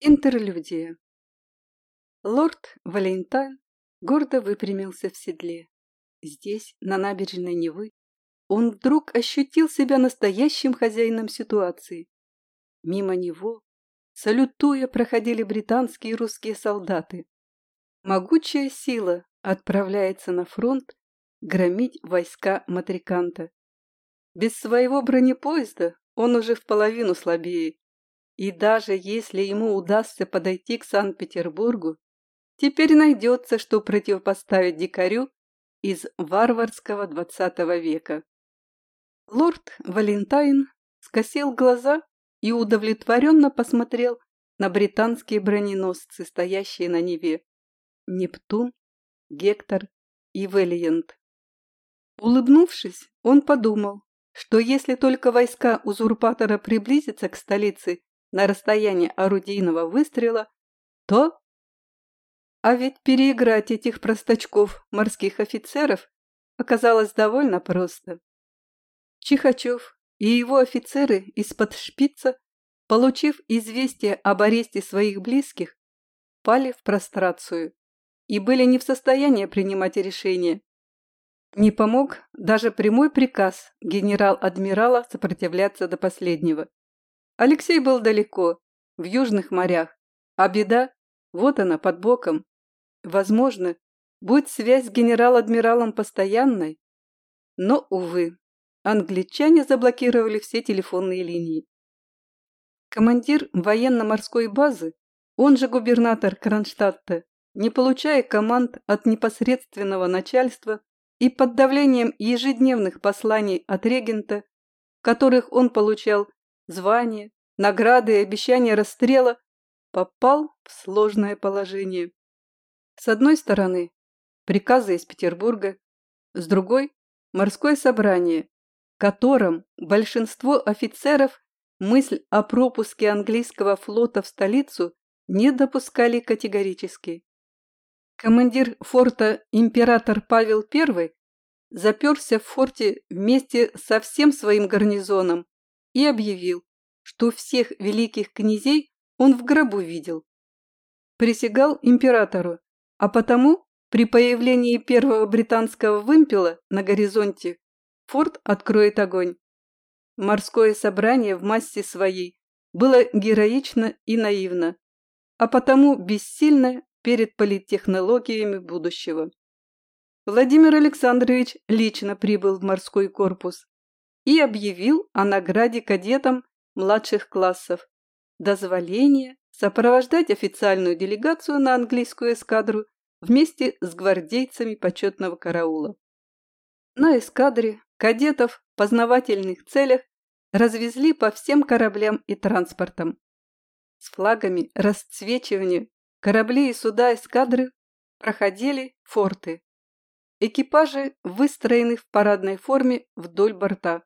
Интерлюдия. Лорд Валентайн гордо выпрямился в седле. Здесь, на набережной Невы, он вдруг ощутил себя настоящим хозяином ситуации. Мимо него, салютуя, проходили британские и русские солдаты. Могучая сила отправляется на фронт громить войска Матриканта. Без своего бронепоезда он уже в половину слабее и даже если ему удастся подойти к Санкт-Петербургу, теперь найдется, что противопоставить дикарю из варварского двадцатого века. Лорд Валентайн скосил глаза и удовлетворенно посмотрел на британские броненосцы, стоящие на Неве. Нептун, Гектор и Вэлиант. Улыбнувшись, он подумал, что если только войска узурпатора приблизятся к столице на расстояние орудийного выстрела, то... А ведь переиграть этих простачков, морских офицеров, оказалось довольно просто. Чихачев и его офицеры из-под шпица, получив известие об аресте своих близких, пали в прострацию и были не в состоянии принимать решения. Не помог даже прямой приказ генерал-адмирала сопротивляться до последнего. Алексей был далеко, в южных морях, а беда, вот она, под боком. Возможно, будь связь с генерал-адмиралом постоянной, но, увы, англичане заблокировали все телефонные линии. Командир военно-морской базы, он же губернатор Кронштадта, не получая команд от непосредственного начальства и под давлением ежедневных посланий от регента, которых он получал звания, награды и обещания расстрела, попал в сложное положение. С одной стороны, приказы из Петербурга, с другой – морское собрание, которым большинство офицеров мысль о пропуске английского флота в столицу не допускали категорически. Командир форта император Павел I заперся в форте вместе со всем своим гарнизоном и объявил, что всех великих князей он в гробу видел. Присягал императору, а потому при появлении первого британского вымпела на горизонте форт откроет огонь. Морское собрание в массе своей было героично и наивно, а потому бессильно перед политтехнологиями будущего. Владимир Александрович лично прибыл в морской корпус, и объявил о награде кадетам младших классов, дозволение сопровождать официальную делегацию на английскую эскадру вместе с гвардейцами почетного караула. На эскадре кадетов в познавательных целях развезли по всем кораблям и транспортам. С флагами расцвечивания корабли и суда эскадры проходили форты. Экипажи выстроены в парадной форме вдоль борта.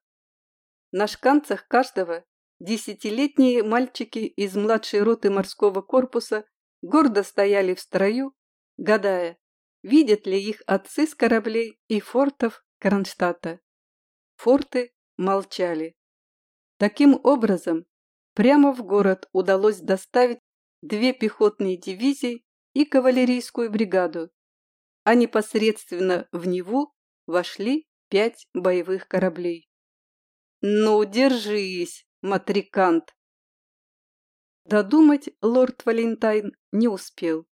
На шканцах каждого десятилетние мальчики из младшей роты морского корпуса гордо стояли в строю, гадая, видят ли их отцы с кораблей и фортов Кронштадта. Форты молчали. Таким образом, прямо в город удалось доставить две пехотные дивизии и кавалерийскую бригаду, а непосредственно в Неву вошли пять боевых кораблей. «Ну, держись, матрикант!» Додумать лорд Валентайн не успел.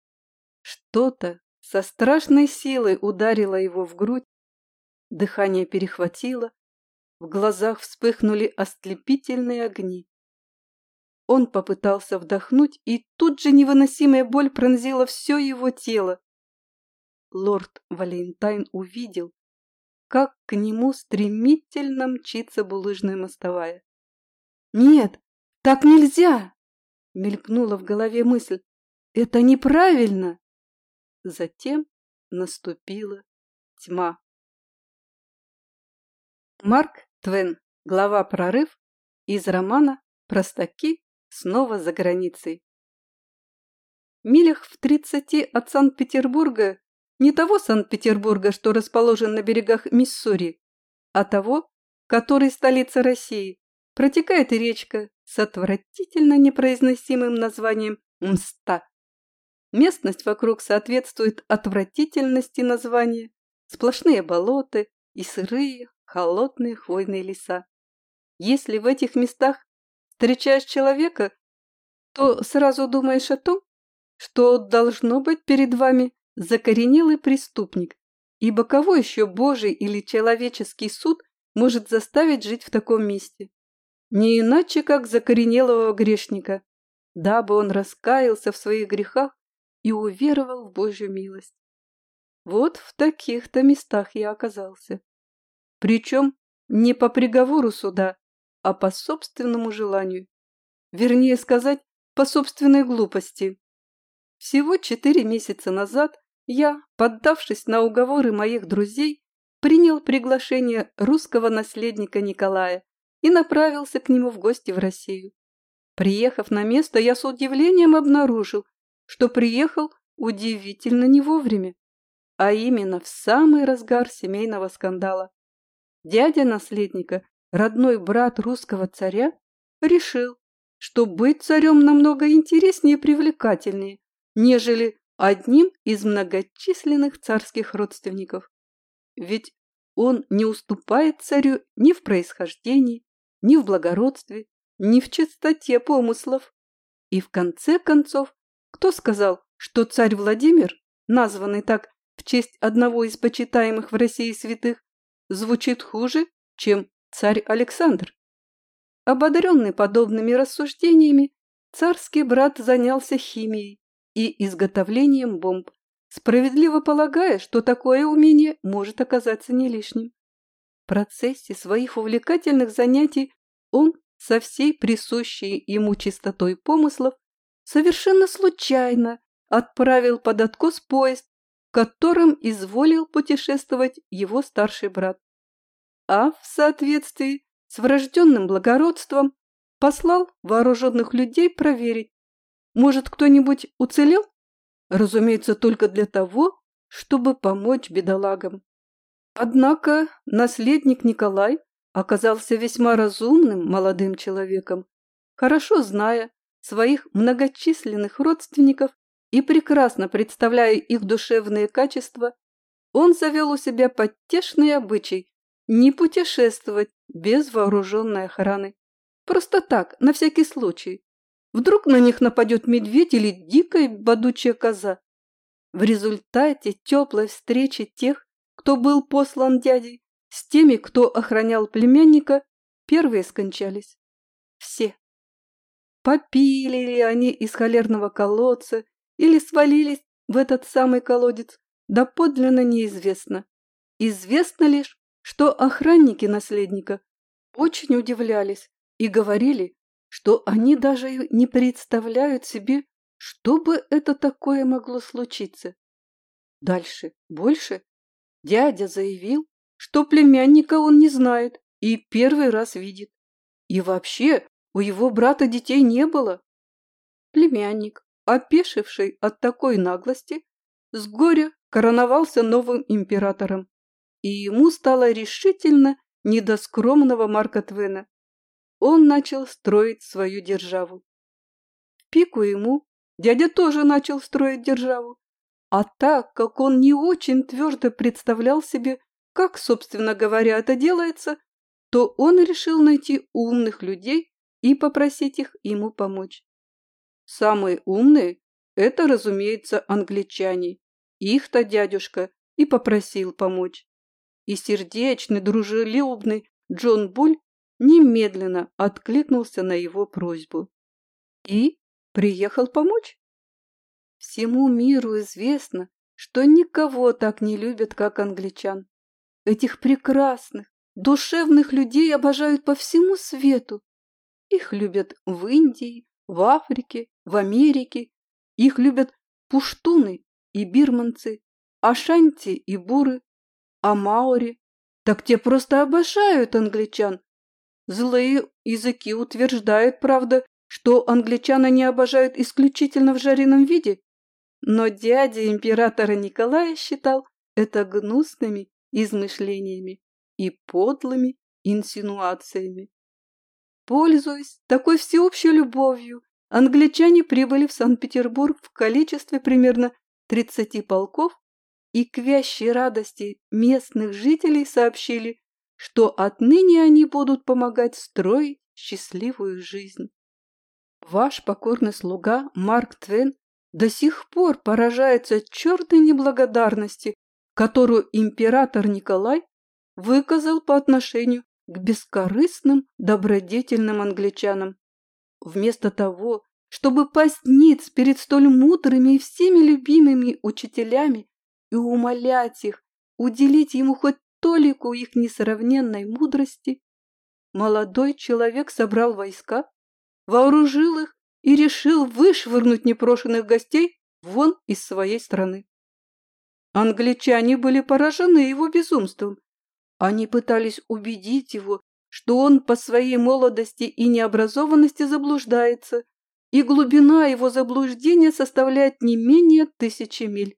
Что-то со страшной силой ударило его в грудь, дыхание перехватило, в глазах вспыхнули ослепительные огни. Он попытался вдохнуть, и тут же невыносимая боль пронзила все его тело. Лорд Валентайн увидел, как к нему стремительно мчится булыжная мостовая. «Нет, так нельзя!» — мелькнула в голове мысль. «Это неправильно!» Затем наступила тьма. Марк Твен, глава «Прорыв» из романа «Простаки снова за границей». Милях в тридцати от Санкт-Петербурга не того Санкт-Петербурга, что расположен на берегах Миссури, а того, который столица России, протекает речка с отвратительно непроизносимым названием Мста. Местность вокруг соответствует отвратительности названия. Сплошные болота и сырые, холодные хвойные леса. Если в этих местах встречаешь человека, то сразу думаешь о том, что должно быть перед вами закоренелый преступник, ибо кого еще Божий или человеческий суд может заставить жить в таком месте? Не иначе, как закоренелого грешника, дабы он раскаялся в своих грехах и уверовал в Божью милость. Вот в таких-то местах я оказался. Причем не по приговору суда, а по собственному желанию. Вернее сказать, по собственной глупости. Всего четыре месяца назад я, поддавшись на уговоры моих друзей, принял приглашение русского наследника Николая и направился к нему в гости в Россию. Приехав на место, я с удивлением обнаружил, что приехал удивительно не вовремя, а именно в самый разгар семейного скандала. Дядя наследника, родной брат русского царя, решил, что быть царем намного интереснее и привлекательнее, нежели одним из многочисленных царских родственников. Ведь он не уступает царю ни в происхождении, ни в благородстве, ни в чистоте помыслов. И в конце концов, кто сказал, что царь Владимир, названный так в честь одного из почитаемых в России святых, звучит хуже, чем царь Александр? Ободренный подобными рассуждениями, царский брат занялся химией и изготовлением бомб, справедливо полагая, что такое умение может оказаться не лишним. В процессе своих увлекательных занятий он со всей присущей ему чистотой помыслов совершенно случайно отправил под откос поезд, которым изволил путешествовать его старший брат. А в соответствии с врожденным благородством послал вооруженных людей проверить, может, кто-нибудь уцелел? Разумеется, только для того, чтобы помочь бедолагам. Однако наследник Николай оказался весьма разумным молодым человеком, хорошо зная своих многочисленных родственников и прекрасно представляя их душевные качества, он завел у себя потешный обычай не путешествовать без вооруженной охраны. Просто так, на всякий случай, Вдруг на них нападет медведь или дикая бодучая коза. В результате теплой встречи тех, кто был послан дядей, с теми, кто охранял племянника, первые скончались. Все. Попили ли они из холерного колодца или свалились в этот самый колодец, да подлинно неизвестно. Известно лишь, что охранники наследника очень удивлялись и говорили, что они даже не представляют себе, что бы это такое могло случиться. Дальше, больше. Дядя заявил, что племянника он не знает и первый раз видит. И вообще у его брата детей не было. Племянник, опешивший от такой наглости, с горя короновался новым императором, и ему стало решительно не до скромного Марка Твена он начал строить свою державу. В пику ему дядя тоже начал строить державу. А так как он не очень твердо представлял себе, как, собственно говоря, это делается, то он решил найти умных людей и попросить их ему помочь. Самые умные – это, разумеется, англичане. Их-то дядюшка и попросил помочь. И сердечный, дружелюбный Джон Буль немедленно откликнулся на его просьбу и приехал помочь. Всему миру известно, что никого так не любят, как англичан. Этих прекрасных, душевных людей обожают по всему свету. Их любят в Индии, в Африке, в Америке. Их любят пуштуны и бирманцы, ашанти и буры, а маори. Так те просто обожают англичан Злые языки утверждают, правда, что англичаны не обожают исключительно в жареном виде, но дядя императора Николая считал это гнусными измышлениями и подлыми инсинуациями. Пользуясь такой всеобщей любовью англичане прибыли в Санкт-Петербург в количестве примерно 30 полков и к вящей радости местных жителей сообщили, что отныне они будут помогать строить счастливую жизнь. Ваш покорный слуга Марк Твен до сих пор поражается черной неблагодарности, которую император Николай выказал по отношению к бескорыстным, добродетельным англичанам. Вместо того, чтобы пасть перед столь мудрыми и всеми любимыми учителями и умолять их уделить ему хоть толику их несравненной мудрости, молодой человек собрал войска, вооружил их и решил вышвырнуть непрошенных гостей вон из своей страны. Англичане были поражены его безумством. Они пытались убедить его, что он по своей молодости и необразованности заблуждается, и глубина его заблуждения составляет не менее тысячи миль.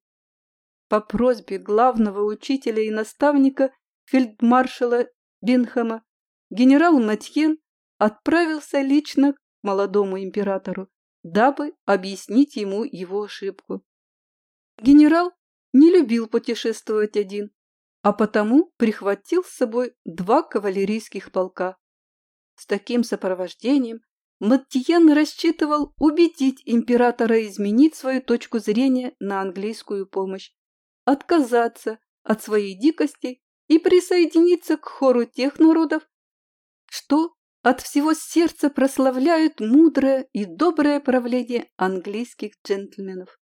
По просьбе главного учителя и наставника фельдмаршала Бинхэма генерал Матьен отправился лично к молодому императору, дабы объяснить ему его ошибку. Генерал не любил путешествовать один, а потому прихватил с собой два кавалерийских полка. С таким сопровождением Маттиен рассчитывал убедить императора изменить свою точку зрения на английскую помощь, отказаться от своей дикости и присоединиться к хору тех народов, что от всего сердца прославляют мудрое и доброе правление английских джентльменов.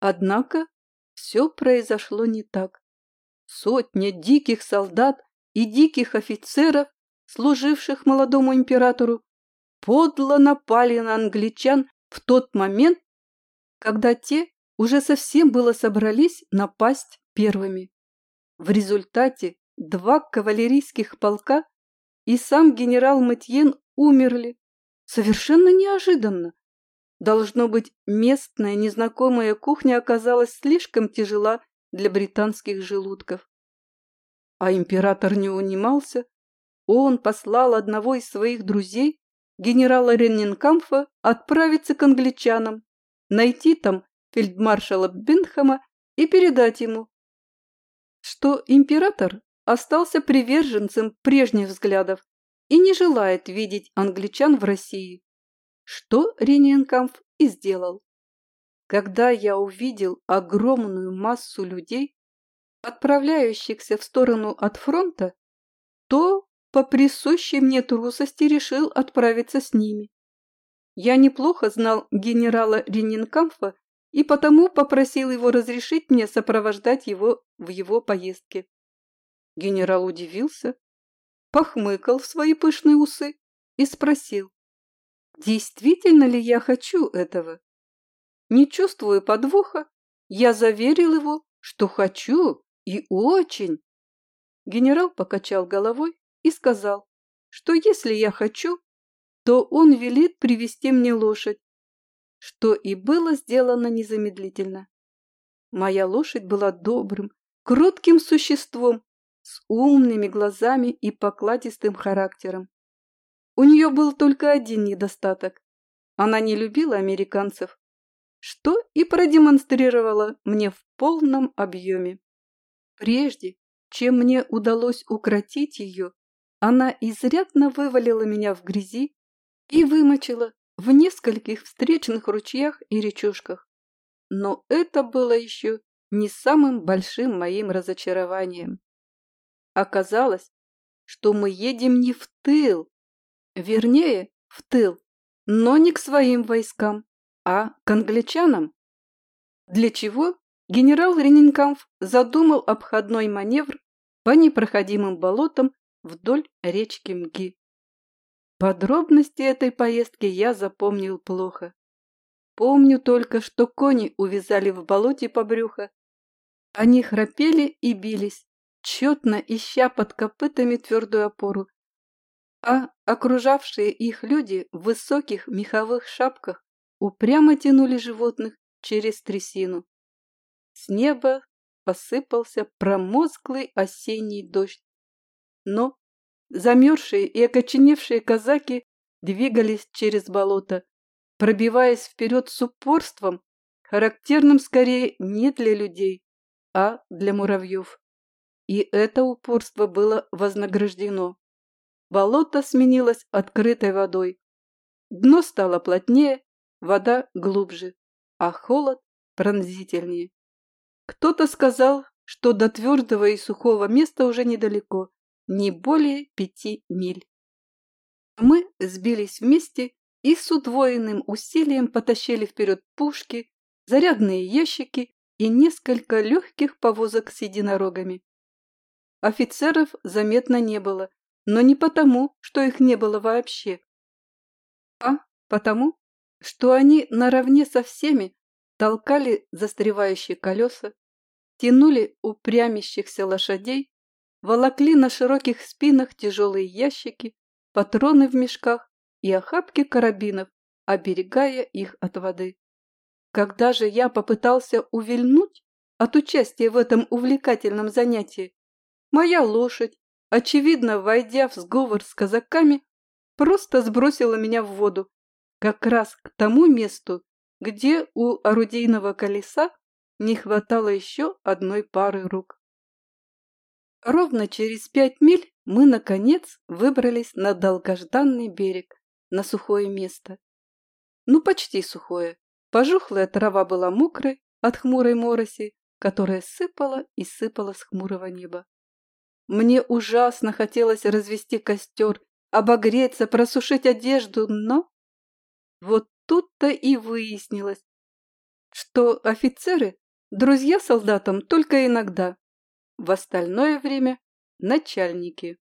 Однако все произошло не так. Сотня диких солдат и диких офицеров, служивших молодому императору, подло напали на англичан в тот момент, когда те уже совсем было собрались напасть первыми. В результате два кавалерийских полка и сам генерал Матьен умерли. Совершенно неожиданно. Должно быть, местная незнакомая кухня оказалась слишком тяжела для британских желудков. А император не унимался. Он послал одного из своих друзей, генерала Реннинкамфа, отправиться к англичанам, найти там фельдмаршала Бенхама и передать ему, что император остался приверженцем прежних взглядов и не желает видеть англичан в России, что Ренинкамф и сделал. Когда я увидел огромную массу людей, отправляющихся в сторону от фронта, то по присущей мне трусости решил отправиться с ними. Я неплохо знал генерала Ренинкамфа и потому попросил его разрешить мне сопровождать его в его поездке. Генерал удивился, похмыкал в свои пышные усы и спросил, действительно ли я хочу этого. Не чувствуя подвоха, я заверил его, что хочу и очень. Генерал покачал головой и сказал, что если я хочу, то он велит привести мне лошадь, что и было сделано незамедлительно. Моя лошадь была добрым, кротким существом, с умными глазами и покладистым характером. У нее был только один недостаток. Она не любила американцев, что и продемонстрировала мне в полном объеме. Прежде, чем мне удалось укротить ее, она изрядно вывалила меня в грязи и вымочила в нескольких встречных ручьях и речушках. Но это было еще не самым большим моим разочарованием. Оказалось, что мы едем не в тыл, вернее, в тыл, но не к своим войскам, а к англичанам. Для чего генерал Ренинкамф задумал обходной маневр по непроходимым болотам вдоль речки Мги. Подробности этой поездки я запомнил плохо. Помню только, что кони увязали в болоте по брюхо. Они храпели и бились, тщетно ища под копытами твердую опору. А окружавшие их люди в высоких меховых шапках упрямо тянули животных через трясину. С неба посыпался промозглый осенний дождь. Но замерзшие и окоченевшие казаки двигались через болото, пробиваясь вперед с упорством, характерным скорее не для людей, а для муравьев. И это упорство было вознаграждено. Болото сменилось открытой водой. Дно стало плотнее, вода глубже, а холод пронзительнее. Кто-то сказал, что до твердого и сухого места уже недалеко, не более пяти миль. Мы сбились вместе и с удвоенным усилием потащили вперед пушки, зарядные ящики и несколько легких повозок с единорогами. Офицеров заметно не было, но не потому, что их не было вообще, а потому, что они наравне со всеми толкали застревающие колеса, тянули упрямящихся лошадей, волокли на широких спинах тяжелые ящики, патроны в мешках и охапки карабинов, оберегая их от воды. Когда же я попытался увильнуть от участия в этом увлекательном занятии, моя лошадь, очевидно, войдя в сговор с казаками, просто сбросила меня в воду, как раз к тому месту, где у орудийного колеса не хватало еще одной пары рук. Ровно через пять миль мы, наконец, выбрались на долгожданный берег, на сухое место. Ну, почти сухое. Пожухлая трава была мокрой от хмурой мороси, которая сыпала и сыпала с хмурого неба. Мне ужасно хотелось развести костер, обогреться, просушить одежду, но... Вот тут-то и выяснилось, что офицеры – друзья солдатам только иногда. В остальное время – начальники.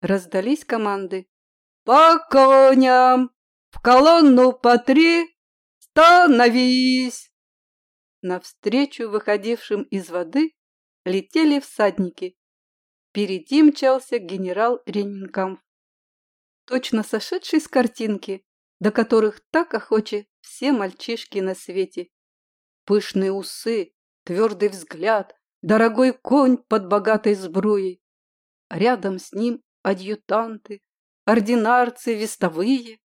Раздались команды. «По коням! В колонну по три! Становись!» Навстречу выходившим из воды летели всадники. Впереди мчался генерал Ренинкамф. Точно сошедший с картинки, до которых так охочи все мальчишки на свете. Пышные усы, твердый взгляд, дорогой конь под богатой сбруей. Рядом с ним адъютанты, ординарцы, вестовые.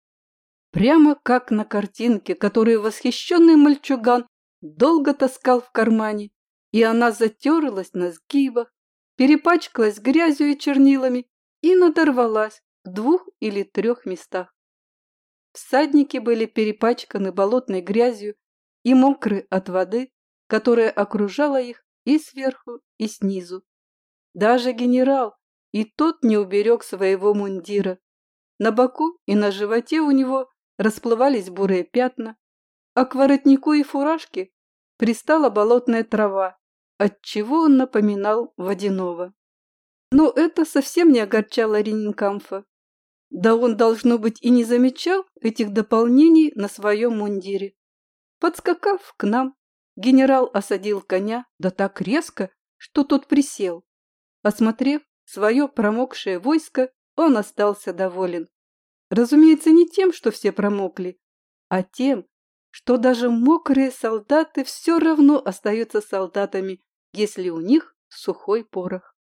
Прямо как на картинке, которую восхищенный мальчуган долго таскал в кармане, и она затерлась на сгибах, перепачкалась грязью и чернилами и надорвалась в двух или трех местах. Всадники были перепачканы болотной грязью и мокры от воды, которая окружала их и сверху, и снизу. Даже генерал, и тот не уберег своего мундира. На боку и на животе у него расплывались бурые пятна, а к воротнику и фуражке пристала болотная трава, отчего он напоминал водяного. Но это совсем не огорчало Риненкамфа. Да он, должно быть, и не замечал этих дополнений на своем мундире. Подскакав к нам, генерал осадил коня, да так резко, что тот присел. Осмотрев свое промокшее войско, он остался доволен. Разумеется, не тем, что все промокли, а тем, что даже мокрые солдаты все равно остаются солдатами, если у них сухой порох.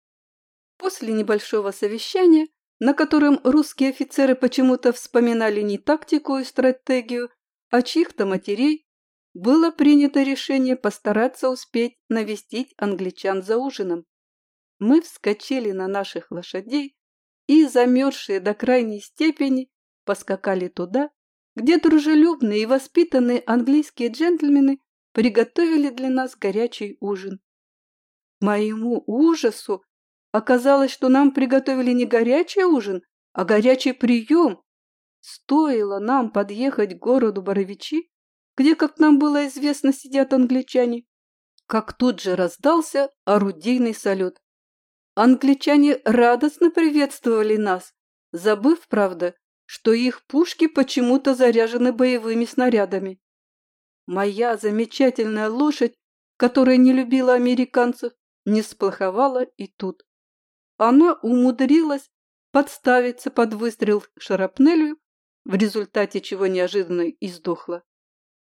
После небольшого совещания на котором русские офицеры почему-то вспоминали не тактику и стратегию, а чьих-то матерей, было принято решение постараться успеть навестить англичан за ужином. Мы вскочили на наших лошадей и, замерзшие до крайней степени, поскакали туда, где дружелюбные и воспитанные английские джентльмены приготовили для нас горячий ужин. Моему ужасу Оказалось, что нам приготовили не горячий ужин, а горячий прием. Стоило нам подъехать к городу Боровичи, где, как нам было известно, сидят англичане, как тут же раздался орудийный салют. Англичане радостно приветствовали нас, забыв, правда, что их пушки почему-то заряжены боевыми снарядами. Моя замечательная лошадь, которая не любила американцев, не сплоховала и тут она умудрилась подставиться под выстрел шарапнелью, в результате чего неожиданно издохла.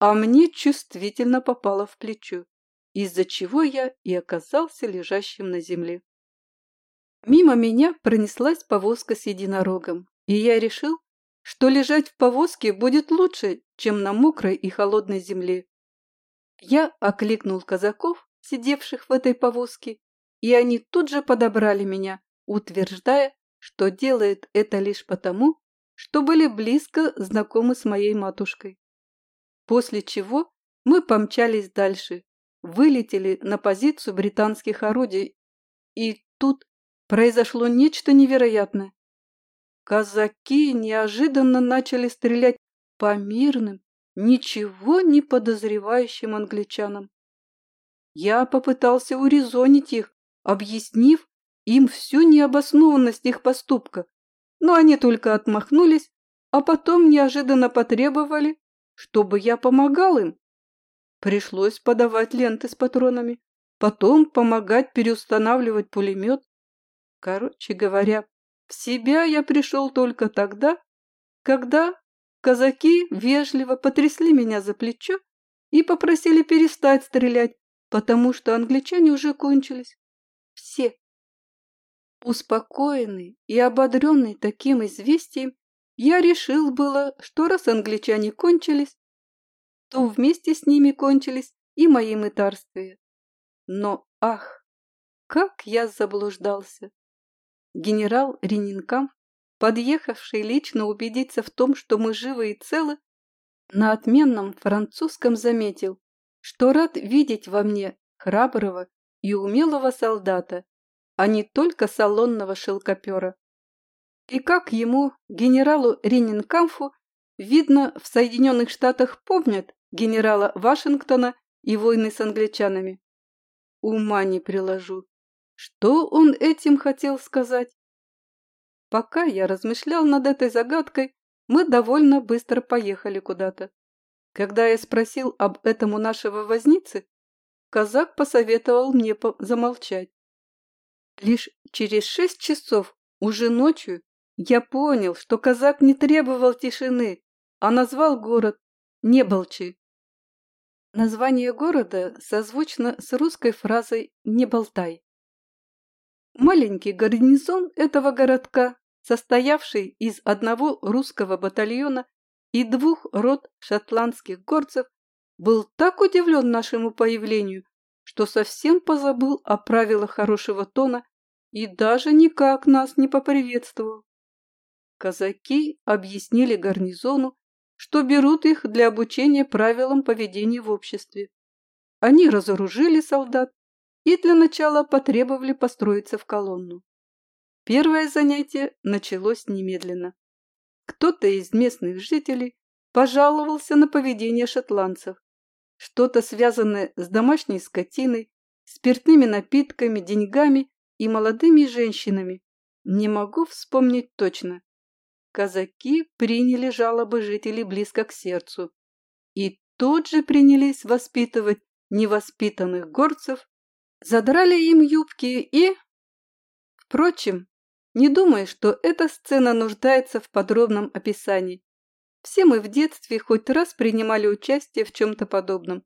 А мне чувствительно попало в плечо, из-за чего я и оказался лежащим на земле. Мимо меня пронеслась повозка с единорогом, и я решил, что лежать в повозке будет лучше, чем на мокрой и холодной земле. Я окликнул казаков, сидевших в этой повозке, и они тут же подобрали меня, утверждая, что делают это лишь потому, что были близко знакомы с моей матушкой. После чего мы помчались дальше, вылетели на позицию британских орудий, и тут произошло нечто невероятное. Казаки неожиданно начали стрелять по мирным, ничего не подозревающим англичанам. Я попытался урезонить их, объяснив им всю необоснованность их поступка, но они только отмахнулись, а потом неожиданно потребовали, чтобы я помогал им. Пришлось подавать ленты с патронами, потом помогать переустанавливать пулемет. Короче говоря, в себя я пришел только тогда, когда казаки вежливо потрясли меня за плечо и попросили перестать стрелять, потому что англичане уже кончились. Все. Успокоенный и ободренный таким известием, я решил было, что раз англичане кончились, то вместе с ними кончились и мои мытарствия. Но, ах, как я заблуждался! Генерал Ренинкам, подъехавший лично убедиться в том, что мы живы и целы, на отменном французском заметил, что рад видеть во мне храброго и умелого солдата, а не только салонного шелкопера. И как ему, генералу Ренинкамфу, видно, в Соединенных Штатах помнят генерала Вашингтона и войны с англичанами. Ума не приложу. Что он этим хотел сказать? Пока я размышлял над этой загадкой, мы довольно быстро поехали куда-то. Когда я спросил об этом у нашего возницы, казак посоветовал мне замолчать. Лишь через шесть часов, уже ночью, я понял, что казак не требовал тишины, а назвал город Неболчи. Название города созвучно с русской фразой «не болтай». Маленький гарнизон этого городка, состоявший из одного русского батальона и двух рот шотландских горцев, был так удивлен нашему появлению, что совсем позабыл о правилах хорошего тона и даже никак нас не поприветствовал. Казаки объяснили гарнизону, что берут их для обучения правилам поведения в обществе. Они разоружили солдат и для начала потребовали построиться в колонну. Первое занятие началось немедленно. Кто-то из местных жителей пожаловался на поведение шотландцев, что-то связанное с домашней скотиной, спиртными напитками, деньгами и молодыми женщинами. Не могу вспомнить точно. Казаки приняли жалобы жителей близко к сердцу и тут же принялись воспитывать невоспитанных горцев, задрали им юбки и... Впрочем, не думаю, что эта сцена нуждается в подробном описании. Все мы в детстве хоть раз принимали участие в чем-то подобном.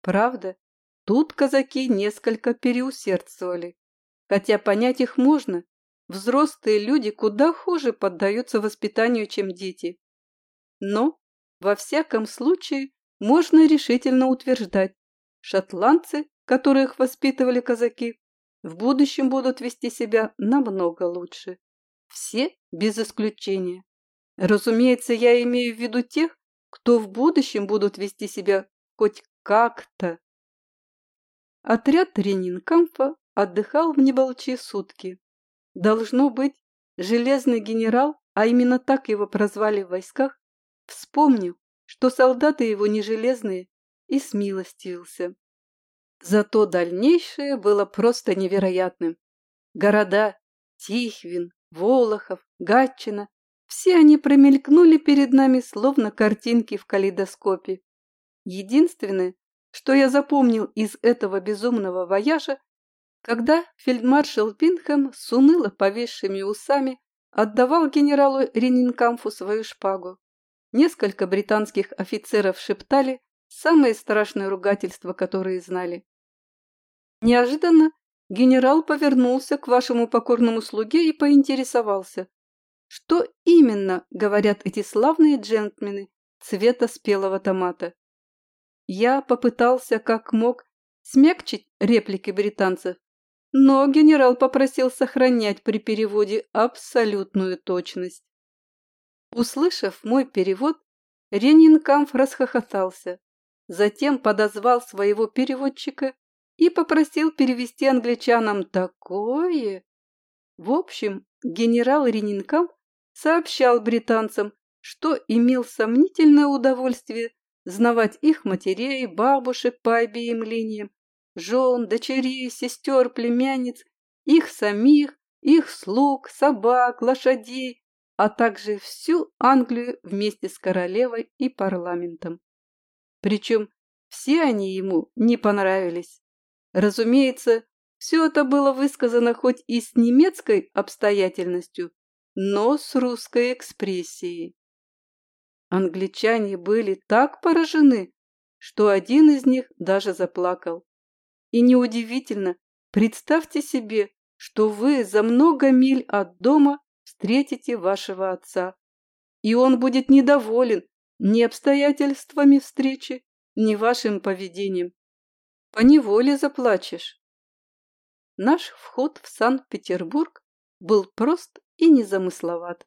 Правда, тут казаки несколько переусердствовали. Хотя понять их можно. Взрослые люди куда хуже поддаются воспитанию, чем дети. Но, во всяком случае, можно решительно утверждать, шотландцы, которых воспитывали казаки, в будущем будут вести себя намного лучше. Все без исключения. Разумеется, я имею в виду тех, кто в будущем будут вести себя хоть как-то. Отряд Ренинкамфа отдыхал в Неболчи сутки. Должно быть, железный генерал, а именно так его прозвали в войсках, вспомнил, что солдаты его не железные, и смилостивился. Зато дальнейшее было просто невероятным. Города Тихвин, Волохов, Гатчина – все они промелькнули перед нами, словно картинки в калейдоскопе. Единственное, что я запомнил из этого безумного вояжа, когда фельдмаршал Пинхэм с уныло повисшими усами отдавал генералу Ренинкамфу свою шпагу. Несколько британских офицеров шептали самые страшные ругательства, которые знали. Неожиданно генерал повернулся к вашему покорному слуге и поинтересовался. что именно говорят эти славные джентльмены цвета спелого томата. Я попытался как мог смягчить реплики британцев, но генерал попросил сохранять при переводе абсолютную точность. Услышав мой перевод, Ренинкамф расхохотался, затем подозвал своего переводчика и попросил перевести англичанам такое. В общем, генерал Ренинкамф сообщал британцам, что имел сомнительное удовольствие знавать их матерей, бабушек по обеим линиям, жен, дочерей, сестер, племянниц, их самих, их слуг, собак, лошадей, а также всю Англию вместе с королевой и парламентом. Причем все они ему не понравились. Разумеется, все это было высказано хоть и с немецкой обстоятельностью, но с русской экспрессией. Англичане были так поражены, что один из них даже заплакал. И неудивительно, представьте себе, что вы за много миль от дома встретите вашего отца, и он будет недоволен ни обстоятельствами встречи, ни вашим поведением. Поневоле заплачешь. Наш вход в Санкт-Петербург был прост и незамысловат.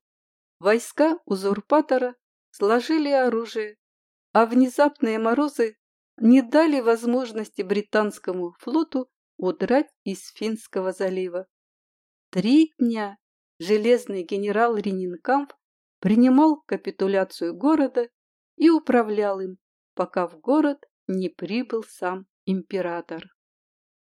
Войска узурпатора сложили оружие, а внезапные морозы не дали возможности британскому флоту удрать из Финского залива. Три дня железный генерал Ренинкамп принимал капитуляцию города и управлял им, пока в город не прибыл сам император.